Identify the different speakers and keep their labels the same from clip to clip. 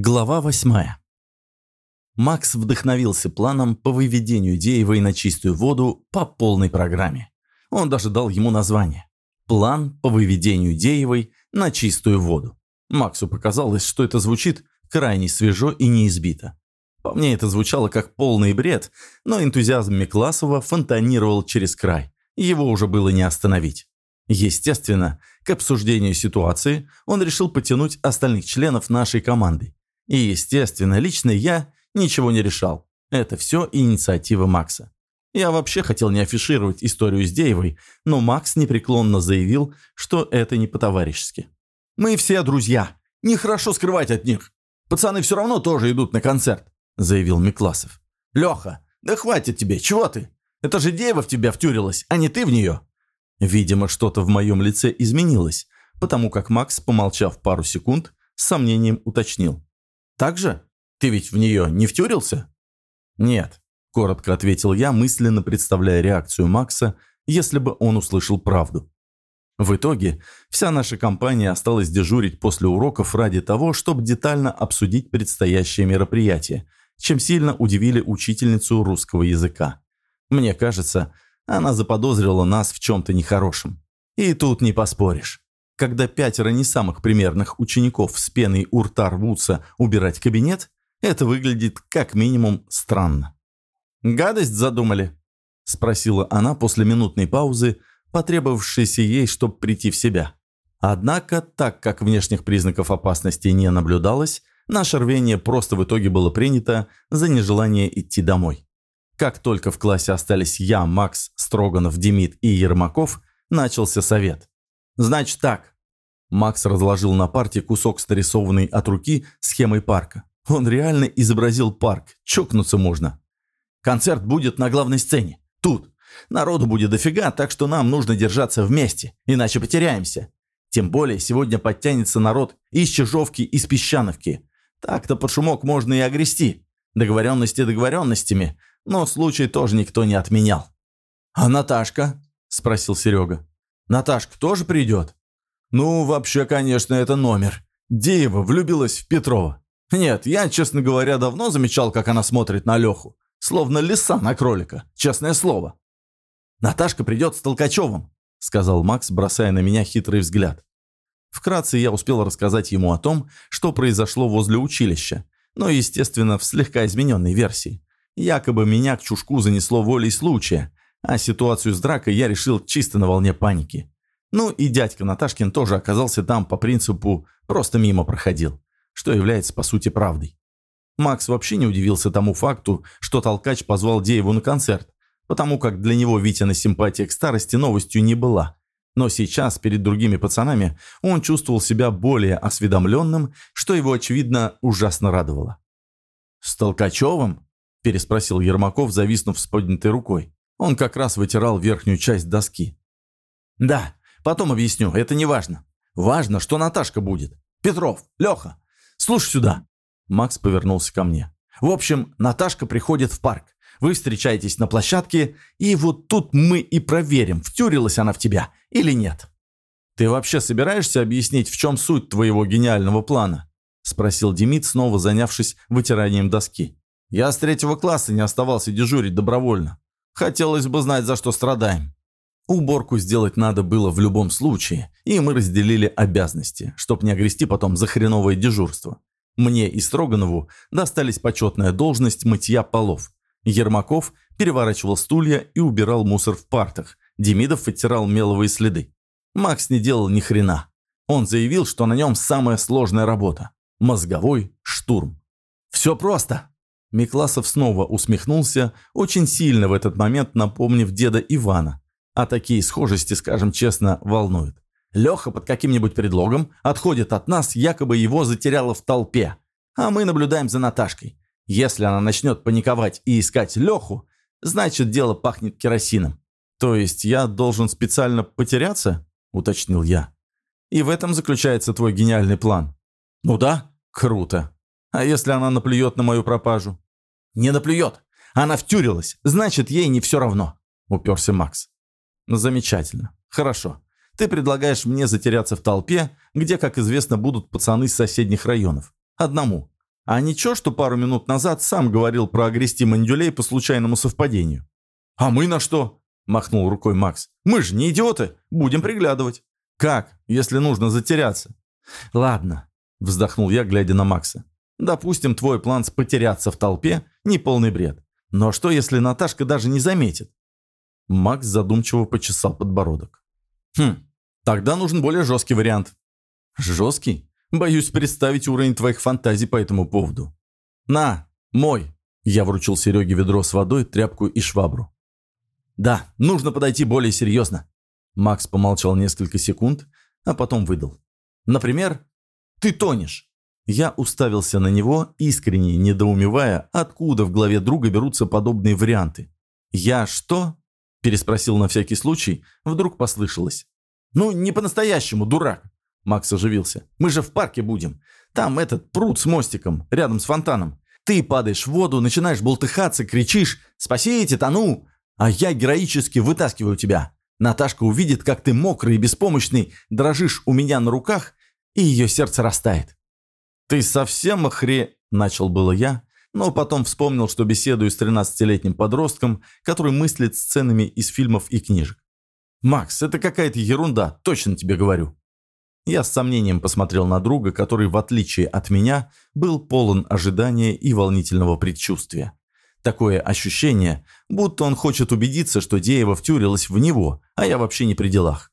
Speaker 1: Глава восьмая. Макс вдохновился планом по выведению Деевой на чистую воду по полной программе. Он даже дал ему название. План по выведению Деевой на чистую воду. Максу показалось, что это звучит крайне свежо и неизбито. По мне это звучало как полный бред, но энтузиазм Микласова фонтанировал через край. Его уже было не остановить. Естественно, к обсуждению ситуации он решил потянуть остальных членов нашей команды. И, естественно, лично я ничего не решал. Это все инициатива Макса. Я вообще хотел не афишировать историю с Деевой, но Макс непреклонно заявил, что это не по-товарищески. «Мы все друзья. Нехорошо скрывать от них. Пацаны все равно тоже идут на концерт», – заявил Микласов. «Леха, да хватит тебе, чего ты? Это же Деева в тебя втюрилась, а не ты в нее». Видимо, что-то в моем лице изменилось, потому как Макс, помолчав пару секунд, с сомнением уточнил. Так же? Ты ведь в нее не втюрился?» «Нет», – коротко ответил я, мысленно представляя реакцию Макса, если бы он услышал правду. В итоге, вся наша компания осталась дежурить после уроков ради того, чтобы детально обсудить предстоящее мероприятие, чем сильно удивили учительницу русского языка. Мне кажется, она заподозрила нас в чем-то нехорошем. И тут не поспоришь. Когда пятеро не самых примерных учеников с пеной у рта рвутся убирать кабинет, это выглядит как минимум странно. «Гадость задумали?» – спросила она после минутной паузы, потребовавшейся ей, чтобы прийти в себя. Однако, так как внешних признаков опасности не наблюдалось, наше рвение просто в итоге было принято за нежелание идти домой. Как только в классе остались я, Макс, Строганов, Демид и Ермаков, начался совет. «Значит так». Макс разложил на парте кусок срисованной от руки схемой парка. Он реально изобразил парк. Чокнуться можно. Концерт будет на главной сцене. Тут. Народу будет дофига, так что нам нужно держаться вместе, иначе потеряемся. Тем более сегодня подтянется народ из Чижовки, из Песчановки. Так-то под шумок можно и огрести. Договоренности договоренностями, но случай тоже никто не отменял. «А Наташка?» – спросил Серега. Наташка тоже придет?» «Ну, вообще, конечно, это номер. Деева влюбилась в Петрова. Нет, я, честно говоря, давно замечал, как она смотрит на Леху. Словно лиса на кролика, честное слово». «Наташка придет с Толкачевым», — сказал Макс, бросая на меня хитрый взгляд. Вкратце я успел рассказать ему о том, что произошло возле училища, но, естественно, в слегка измененной версии. Якобы меня к чушку занесло волей случая, а ситуацию с дракой я решил чисто на волне паники. Ну и дядька Наташкин тоже оказался там по принципу «просто мимо проходил», что является по сути правдой. Макс вообще не удивился тому факту, что Толкач позвал Дееву на концерт, потому как для него Витина симпатия к старости новостью не была. Но сейчас, перед другими пацанами, он чувствовал себя более осведомленным, что его, очевидно, ужасно радовало. «С Толкачевым?» – переспросил Ермаков, зависнув с поднятой рукой. Он как раз вытирал верхнюю часть доски. «Да, потом объясню, это не важно. Важно, что Наташка будет. Петров, Леха, слушай сюда». Макс повернулся ко мне. «В общем, Наташка приходит в парк. Вы встречаетесь на площадке, и вот тут мы и проверим, втюрилась она в тебя или нет». «Ты вообще собираешься объяснить, в чем суть твоего гениального плана?» Спросил Демид, снова занявшись вытиранием доски. «Я с третьего класса не оставался дежурить добровольно. Хотелось бы знать, за что страдаем. Уборку сделать надо было в любом случае, и мы разделили обязанности, чтоб не огрести потом за хреновое дежурство. Мне и Строганову достались почетная должность мытья полов. Ермаков переворачивал стулья и убирал мусор в партах. Демидов оттирал меловые следы. Макс не делал ни хрена. Он заявил, что на нем самая сложная работа – мозговой штурм. «Все просто», Микласов снова усмехнулся, очень сильно в этот момент напомнив деда Ивана. А такие схожести, скажем честно, волнуют. Леха под каким-нибудь предлогом отходит от нас, якобы его затеряло в толпе. А мы наблюдаем за Наташкой. Если она начнет паниковать и искать Леху, значит дело пахнет керосином. То есть я должен специально потеряться? Уточнил я. И в этом заключается твой гениальный план. Ну да, круто. А если она наплюет на мою пропажу? Не наплюет. Она втюрилась. Значит, ей не все равно. Уперся Макс. Замечательно. Хорошо. Ты предлагаешь мне затеряться в толпе, где, как известно, будут пацаны из соседних районов. Одному. А ничего, что пару минут назад сам говорил про огрести мандюлей по случайному совпадению. «А мы на что?» – махнул рукой Макс. «Мы же не идиоты, будем приглядывать». «Как, если нужно затеряться?» «Ладно», – вздохнул я, глядя на Макса. «Допустим, твой план с потеряться в толпе – неполный бред. Но что, если Наташка даже не заметит?» Макс задумчиво почесал подбородок. «Хм, тогда нужен более жесткий вариант». «Жесткий? Боюсь представить уровень твоих фантазий по этому поводу». «На, мой!» Я вручил Сереге ведро с водой, тряпку и швабру. «Да, нужно подойти более серьезно». Макс помолчал несколько секунд, а потом выдал. «Например, ты тонешь». Я уставился на него, искренне недоумевая, откуда в голове друга берутся подобные варианты. «Я что?» – переспросил на всякий случай, вдруг послышалось. «Ну, не по-настоящему, дурак!» Макс оживился. «Мы же в парке будем. Там этот пруд с мостиком, рядом с фонтаном. Ты падаешь в воду, начинаешь болтыхаться, кричишь «Спасите, тону!» А я героически вытаскиваю тебя. Наташка увидит, как ты мокрый и беспомощный, дрожишь у меня на руках, и ее сердце растает. «Ты совсем охре...» – начал было я, но потом вспомнил, что беседую с 13-летним подростком, который мыслит сценами из фильмов и книжек. «Макс, это какая-то ерунда, точно тебе говорю». Я с сомнением посмотрел на друга, который, в отличие от меня, был полон ожидания и волнительного предчувствия. Такое ощущение, будто он хочет убедиться, что Деева втюрилась в него, а я вообще не при делах.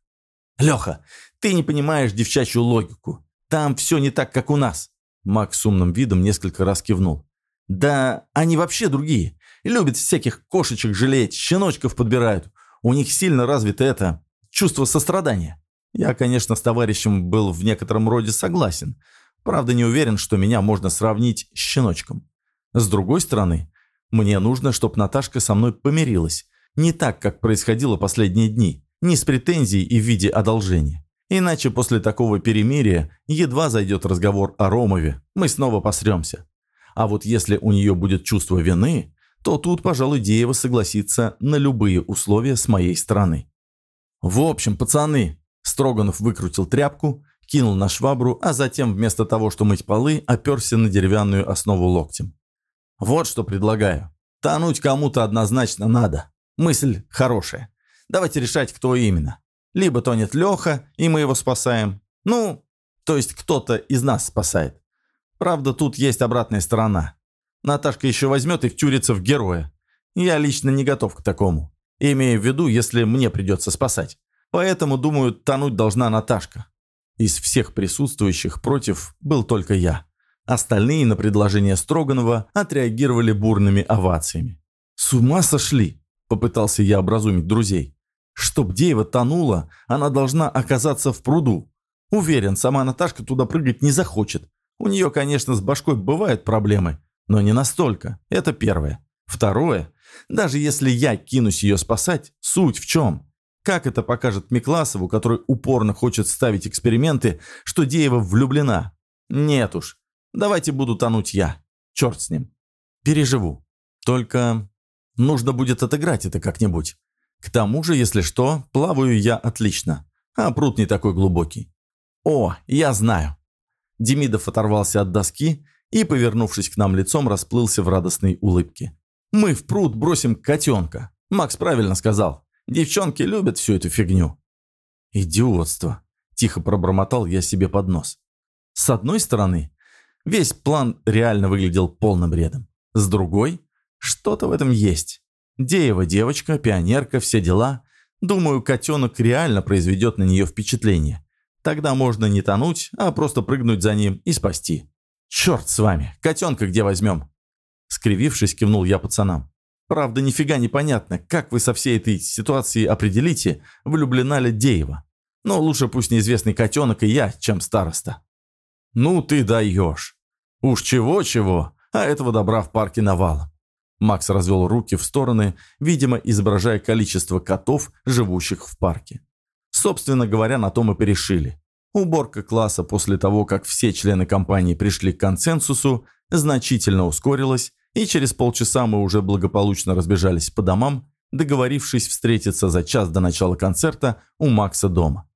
Speaker 1: «Леха, ты не понимаешь девчачью логику. Там все не так, как у нас». Макс с умным видом несколько раз кивнул. «Да они вообще другие. Любят всяких кошечек жалеть, щеночков подбирают. У них сильно развито это чувство сострадания. Я, конечно, с товарищем был в некотором роде согласен. Правда, не уверен, что меня можно сравнить с щеночком. С другой стороны, мне нужно, чтобы Наташка со мной помирилась. Не так, как происходило последние дни. Не с претензией и в виде одолжения. Иначе после такого перемирия едва зайдет разговор о Ромове, мы снова посремся. А вот если у нее будет чувство вины, то тут, пожалуй, Деева согласится на любые условия с моей стороны. В общем, пацаны, Строганов выкрутил тряпку, кинул на швабру, а затем вместо того, что мыть полы, оперся на деревянную основу локтем. Вот что предлагаю. Тонуть кому-то однозначно надо. Мысль хорошая. Давайте решать, кто именно. Либо тонет Леха, и мы его спасаем. Ну, то есть кто-то из нас спасает. Правда, тут есть обратная сторона. Наташка еще возьмет и втюрится в героя. Я лично не готов к такому. Имею в виду, если мне придется спасать. Поэтому, думаю, тонуть должна Наташка. Из всех присутствующих против был только я. Остальные на предложение Строганова отреагировали бурными овациями. «С ума сошли!» – попытался я образумить друзей. «Чтоб Деева тонула, она должна оказаться в пруду. Уверен, сама Наташка туда прыгать не захочет. У нее, конечно, с башкой бывают проблемы, но не настолько. Это первое. Второе. Даже если я кинусь ее спасать, суть в чем? Как это покажет Микласову, который упорно хочет ставить эксперименты, что Деева влюблена? Нет уж. Давайте буду тонуть я. Черт с ним. Переживу. Только нужно будет отыграть это как-нибудь. К тому же, если что, плаваю я отлично. А пруд не такой глубокий. О, я знаю. Демидов оторвался от доски и, повернувшись к нам лицом, расплылся в радостной улыбке. «Мы в пруд бросим котенка. Макс правильно сказал. Девчонки любят всю эту фигню». «Идиотство», – тихо пробормотал я себе под нос. С одной стороны, весь план реально выглядел полным бредом. С другой, что-то в этом есть. Деева девочка, пионерка, все дела. Думаю, котенок реально произведет на нее впечатление. Тогда можно не тонуть, а просто прыгнуть за ним и спасти. «Черт с вами! Котенка где возьмем?» Скривившись, кивнул я пацанам. «Правда, нифига не понятно, как вы со всей этой ситуации определите, влюблена ли Деева. Но лучше пусть неизвестный котенок и я, чем староста». «Ну ты даешь! Уж чего-чего, а этого добра в парке навалом». Макс развел руки в стороны, видимо, изображая количество котов, живущих в парке. Собственно говоря, на том и порешили. Уборка класса после того, как все члены компании пришли к консенсусу, значительно ускорилась, и через полчаса мы уже благополучно разбежались по домам, договорившись встретиться за час до начала концерта у Макса дома.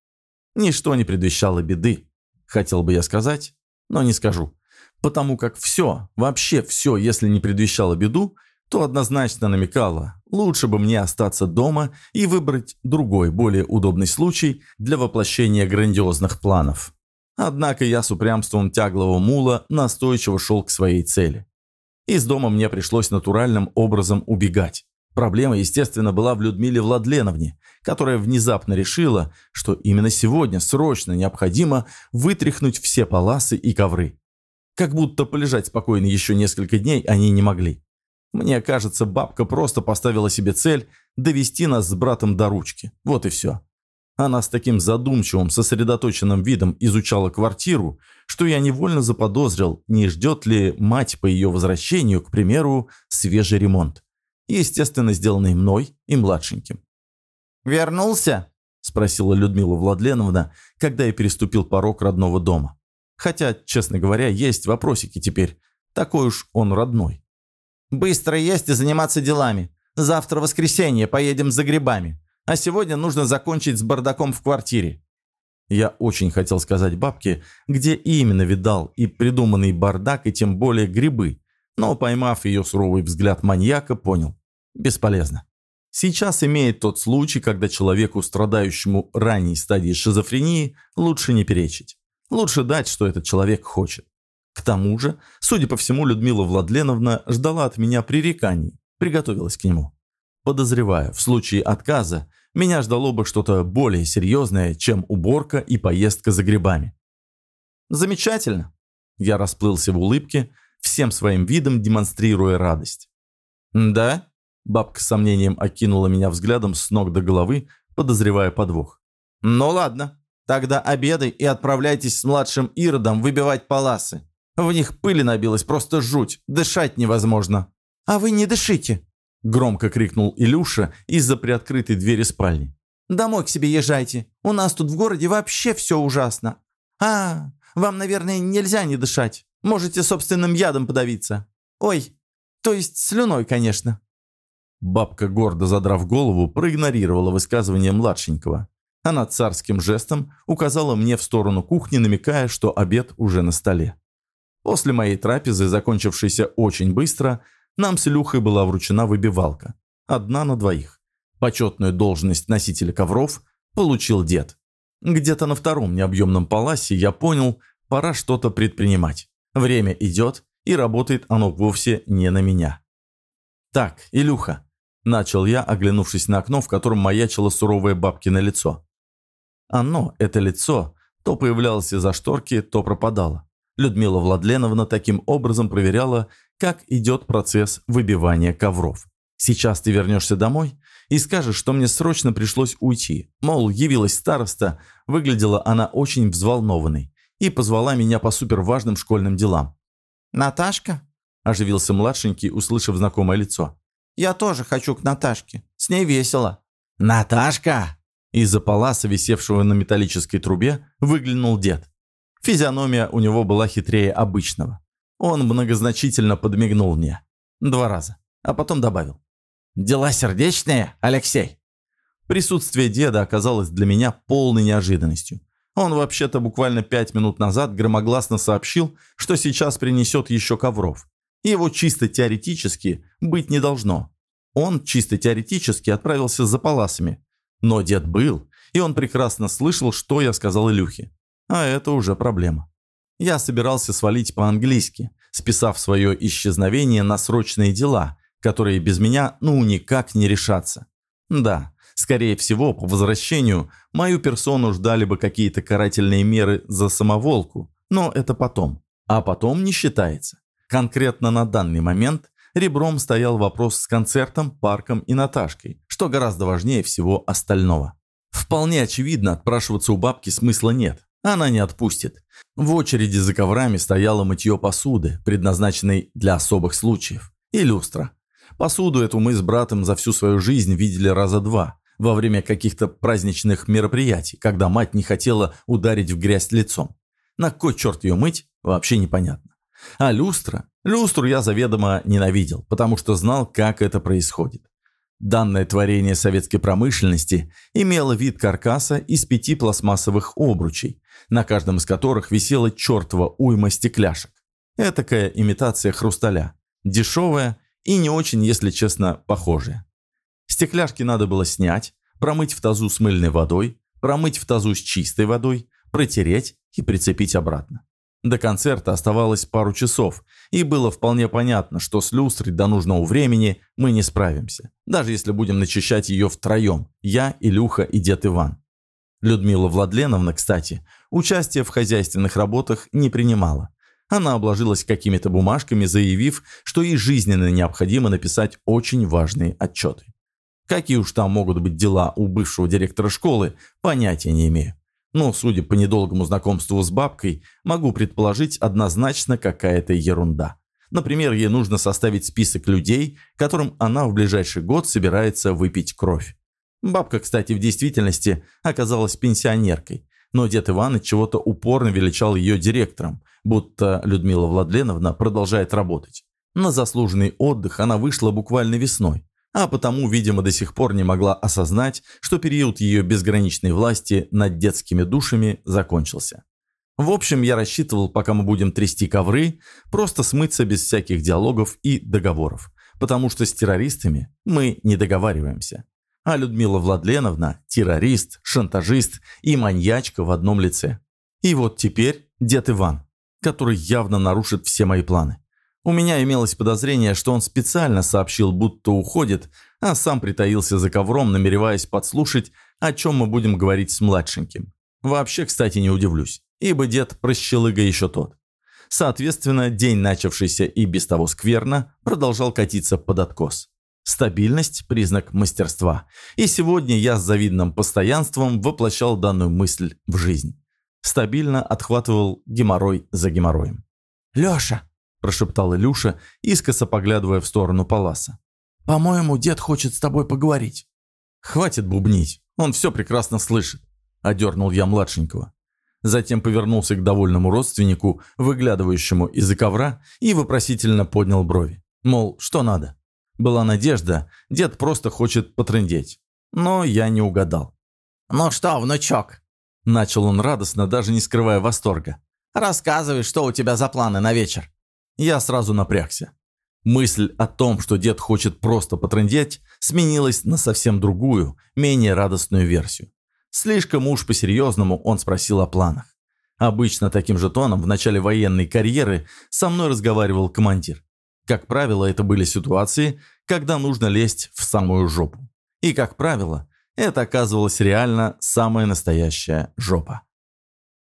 Speaker 1: Ничто не предвещало беды, хотел бы я сказать, но не скажу. Потому как все, вообще все, если не предвещало беду, то однозначно намекало, лучше бы мне остаться дома и выбрать другой, более удобный случай для воплощения грандиозных планов. Однако я с упрямством тяглого мула настойчиво шел к своей цели. Из дома мне пришлось натуральным образом убегать. Проблема, естественно, была в Людмиле Владленовне, которая внезапно решила, что именно сегодня срочно необходимо вытряхнуть все паласы и ковры. Как будто полежать спокойно еще несколько дней они не могли. Мне кажется, бабка просто поставила себе цель довести нас с братом до ручки. Вот и все. Она с таким задумчивым, сосредоточенным видом изучала квартиру, что я невольно заподозрил, не ждет ли мать по ее возвращению, к примеру, свежий ремонт. Естественно, сделанный мной и младшеньким.
Speaker 2: «Вернулся?»
Speaker 1: – спросила Людмила Владленовна, когда я переступил порог родного дома. Хотя, честно говоря, есть вопросики теперь. Такой уж он родной.
Speaker 2: Быстро есть и заниматься делами. Завтра воскресенье, поедем за грибами. А сегодня нужно закончить с бардаком в квартире».
Speaker 1: Я очень хотел сказать бабке, где именно видал и придуманный бардак, и тем более грибы, но, поймав ее суровый взгляд маньяка, понял – бесполезно. Сейчас имеет тот случай, когда человеку, страдающему ранней стадии шизофрении, лучше не перечить. Лучше дать, что этот человек хочет. К тому же, судя по всему, Людмила Владленовна ждала от меня пререканий, приготовилась к нему. Подозреваю, в случае отказа меня ждало бы что-то более серьезное, чем уборка и поездка за грибами. «Замечательно!» Я расплылся в улыбке, всем своим видом демонстрируя радость. «Да?» Бабка с сомнением окинула меня взглядом с ног до головы, подозревая подвох.
Speaker 2: «Ну ладно, тогда обедай и отправляйтесь с младшим Иродом выбивать паласы. В них пыли набилось, просто жуть. Дышать невозможно. А вы не дышите!»
Speaker 1: Громко крикнул Илюша из-за приоткрытой двери спальни.
Speaker 2: «Домой к себе езжайте. У нас тут в городе вообще все ужасно. А, вам, наверное, нельзя не дышать. Можете собственным ядом подавиться. Ой, то есть слюной, конечно».
Speaker 1: Бабка, гордо задрав голову, проигнорировала высказывание младшенького. Она царским жестом указала мне в сторону кухни, намекая, что обед уже на столе. После моей трапезы, закончившейся очень быстро, нам с Илюхой была вручена выбивалка. Одна на двоих. Почетную должность носителя ковров получил дед. Где-то на втором необъемном паласе я понял, пора что-то предпринимать. Время идет, и работает оно вовсе не на меня. «Так, Илюха», – начал я, оглянувшись на окно, в котором маячило суровое бабкино лицо. Оно, это лицо, то появлялось из-за шторки, то пропадало. Людмила Владленовна таким образом проверяла, как идет процесс выбивания ковров. Сейчас ты вернешься домой и скажешь, что мне срочно пришлось уйти. Мол, явилась староста, выглядела она очень взволнованной и позвала меня по суперважным школьным делам.
Speaker 2: «Наташка?» – оживился младшенький, услышав знакомое лицо. «Я тоже хочу к Наташке. С ней весело».
Speaker 1: «Наташка!» Из-за паласа, висевшего на металлической трубе, выглянул дед. Физиономия у него была хитрее обычного. Он многозначительно подмигнул мне. Два раза. А потом добавил. «Дела сердечные, Алексей?» Присутствие деда оказалось для меня полной неожиданностью. Он вообще-то буквально пять минут назад громогласно сообщил, что сейчас принесет еще ковров. Его чисто теоретически быть не должно. Он чисто теоретически отправился за паласами. Но дед был, и он прекрасно слышал, что я сказал Илюхе. А это уже проблема. Я собирался свалить по-английски, списав свое исчезновение на срочные дела, которые без меня ну никак не решатся. Да, скорее всего, по возвращению мою персону ждали бы какие-то карательные меры за самоволку, но это потом. А потом не считается. Конкретно на данный момент ребром стоял вопрос с концертом, парком и Наташкой, что гораздо важнее всего остального. Вполне очевидно, отпрашиваться у бабки смысла нет. Она не отпустит. В очереди за коврами стояло мытье посуды, предназначенной для особых случаев, и люстра. Посуду эту мы с братом за всю свою жизнь видели раза два, во время каких-то праздничных мероприятий, когда мать не хотела ударить в грязь лицом. На кой черт ее мыть, вообще непонятно. А люстра? Люстру я заведомо ненавидел, потому что знал, как это происходит. Данное творение советской промышленности имело вид каркаса из пяти пластмассовых обручей, на каждом из которых висела чертова уйма стекляшек. Этакая имитация хрусталя. Дешевая и не очень, если честно, похожая. Стекляшки надо было снять, промыть в тазу с мыльной водой, промыть в тазу с чистой водой, протереть и прицепить обратно. До концерта оставалось пару часов, и было вполне понятно, что с люстрой до нужного времени мы не справимся, даже если будем начищать ее втроем, я, Илюха и дед Иван. Людмила Владленовна, кстати, участие в хозяйственных работах не принимала. Она обложилась какими-то бумажками, заявив, что ей жизненно необходимо написать очень важные отчеты. Какие уж там могут быть дела у бывшего директора школы, понятия не имею. Но, судя по недолгому знакомству с бабкой, могу предположить однозначно какая-то ерунда. Например, ей нужно составить список людей, которым она в ближайший год собирается выпить кровь. Бабка, кстати, в действительности оказалась пенсионеркой, но дед Иван чего-то упорно величал ее директором, будто Людмила Владленовна продолжает работать. На заслуженный отдых она вышла буквально весной, а потому, видимо, до сих пор не могла осознать, что период ее безграничной власти над детскими душами закончился. В общем, я рассчитывал, пока мы будем трясти ковры, просто смыться без всяких диалогов и договоров, потому что с террористами мы не договариваемся. А Людмила Владленовна – террорист, шантажист и маньячка в одном лице. И вот теперь дед Иван, который явно нарушит все мои планы. У меня имелось подозрение, что он специально сообщил, будто уходит, а сам притаился за ковром, намереваясь подслушать, о чем мы будем говорить с младшеньким. Вообще, кстати, не удивлюсь, ибо дед прощелыга еще тот. Соответственно, день, начавшийся и без того скверно, продолжал катиться под откос. Стабильность – признак мастерства. И сегодня я с завидным постоянством воплощал данную мысль в жизнь. Стабильно отхватывал геморрой за геморроем.
Speaker 2: «Леша!» – прошептал Илюша, искоса поглядывая в сторону Паласа. «По-моему, дед хочет с тобой поговорить».
Speaker 1: «Хватит бубнить, он все прекрасно слышит», – одернул я младшенького. Затем повернулся к довольному родственнику, выглядывающему из-за ковра, и вопросительно поднял брови. Мол, что надо? Была надежда, дед просто хочет потрындеть. Но я не угадал.
Speaker 2: «Ну что, внучок?»
Speaker 1: Начал он радостно, даже не скрывая восторга.
Speaker 2: «Рассказывай, что у тебя за планы на вечер?»
Speaker 1: Я сразу напрягся. Мысль о том, что дед хочет просто потрындеть, сменилась на совсем другую, менее радостную версию. Слишком уж по-серьезному он спросил о планах. Обычно таким же тоном в начале военной карьеры со мной разговаривал командир. Как правило, это были ситуации, когда нужно лезть в самую жопу. И, как правило, это оказывалась реально самая настоящая жопа.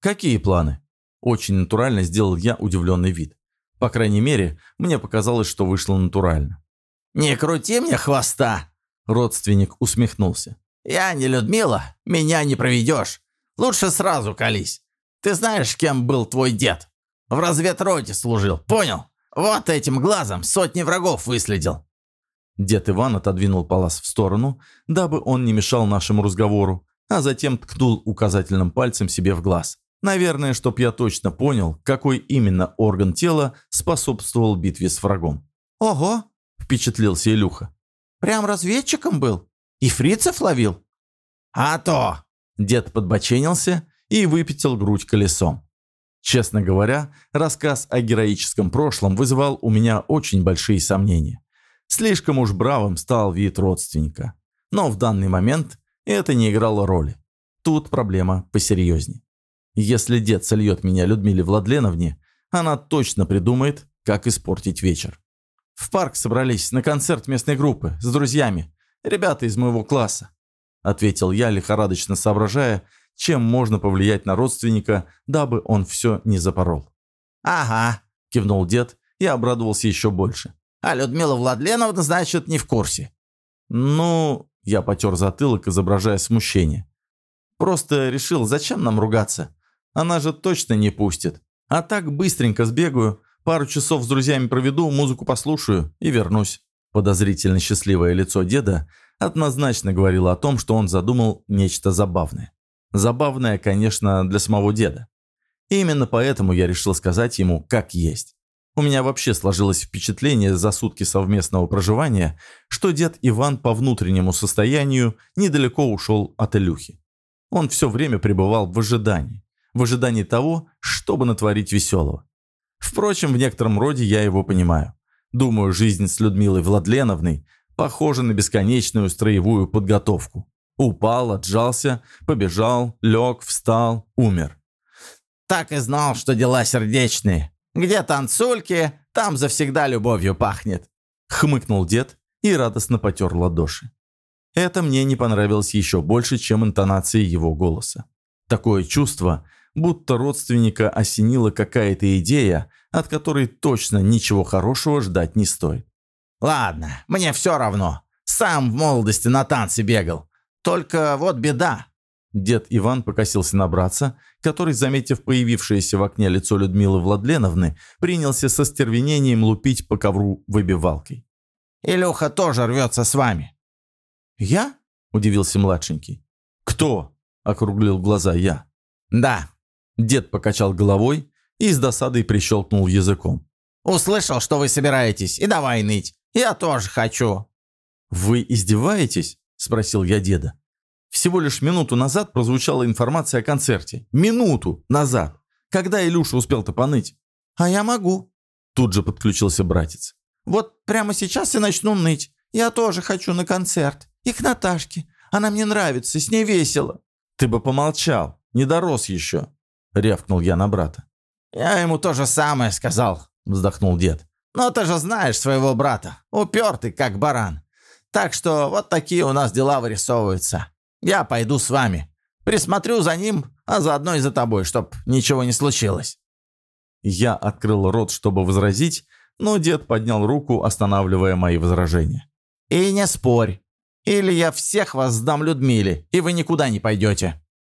Speaker 1: «Какие планы?» Очень натурально сделал я удивленный вид. По крайней мере, мне показалось, что вышло натурально.
Speaker 2: «Не крути мне хвоста!»
Speaker 1: Родственник усмехнулся.
Speaker 2: «Я не Людмила, меня не проведешь. Лучше сразу колись. Ты знаешь, кем был твой дед? В разведроте служил, понял? Вот этим глазом сотни врагов выследил».
Speaker 1: Дед Иван отодвинул палас в сторону, дабы он не мешал нашему разговору, а затем ткнул указательным пальцем себе в глаз. Наверное, чтоб я точно понял, какой именно орган тела способствовал битве с врагом.
Speaker 2: «Ого!»
Speaker 1: – впечатлился Илюха.
Speaker 2: «Прям разведчиком был? И фрицев ловил?»
Speaker 1: «А то!» – дед подбоченился и выпятил грудь колесом. Честно говоря, рассказ о героическом прошлом вызывал у меня очень большие сомнения. Слишком уж бравым стал вид родственника. Но в данный момент это не играло роли. Тут проблема посерьезнее. Если дед сольет меня Людмиле Владленовне, она точно придумает, как испортить вечер. В парк собрались на концерт местной группы с друзьями, ребята из моего класса. Ответил я, лихорадочно соображая, чем можно повлиять на родственника, дабы он все не запорол.
Speaker 2: «Ага», – кивнул дед и обрадовался еще больше. «А Людмила Владленовна, значит, не в курсе».
Speaker 1: «Ну...» – я потер затылок, изображая смущение. «Просто решил, зачем нам ругаться? Она же точно не пустит. А так быстренько сбегаю, пару часов с друзьями проведу, музыку послушаю и вернусь». Подозрительно счастливое лицо деда однозначно говорило о том, что он задумал нечто забавное. Забавное, конечно, для самого деда. И именно поэтому я решил сказать ему, как есть. У меня вообще сложилось впечатление за сутки совместного проживания, что дед Иван по внутреннему состоянию недалеко ушел от Илюхи. Он все время пребывал в ожидании в ожидании того, чтобы натворить веселого. Впрочем, в некотором роде я его понимаю. Думаю, жизнь с Людмилой Владленовной похожа на бесконечную строевую подготовку. Упал, отжался, побежал, лег, встал, умер.
Speaker 2: «Так и знал, что дела сердечные. Где танцульки, там завсегда любовью пахнет», —
Speaker 1: хмыкнул дед и радостно потер ладоши. Это мне не понравилось еще больше, чем интонации его голоса. Такое чувство, будто родственника осенила какая-то идея, от которой точно ничего хорошего ждать не стоит.
Speaker 2: «Ладно, мне все равно. Сам в молодости на танцы бегал. Только вот беда».
Speaker 1: Дед Иван покосился на братца, который, заметив появившееся в окне лицо Людмилы Владленовны, принялся со стервенением лупить по ковру выбивалкой.
Speaker 2: «Илюха тоже рвется с вами».
Speaker 1: «Я?» – удивился младшенький. «Кто?» – округлил глаза я.
Speaker 2: «Да».
Speaker 1: Дед покачал головой и с досадой прищелкнул языком.
Speaker 2: «Услышал, что вы собираетесь, и давай ныть. Я тоже хочу».
Speaker 1: «Вы издеваетесь?» – спросил я деда. Всего лишь минуту назад прозвучала информация о концерте. Минуту назад. Когда Илюша успел-то поныть?
Speaker 2: «А я могу».
Speaker 1: Тут же подключился братец.
Speaker 2: «Вот прямо сейчас и начну ныть. Я тоже хочу на концерт. И к Наташке. Она мне нравится, с ней весело».
Speaker 1: «Ты бы помолчал. Не дорос еще», — рявкнул я на брата.
Speaker 2: «Я ему то же самое сказал», — вздохнул дед. «Но ты же знаешь своего брата. Упертый, как баран. Так что вот такие у нас дела вырисовываются. Я пойду с вами. Присмотрю за ним, а заодно и за тобой, чтоб ничего не случилось».
Speaker 1: Я открыл рот, чтобы возразить, но дед поднял руку, останавливая мои возражения.
Speaker 2: «И не спорь. Или я всех вас сдам Людмиле, и вы никуда не пойдете».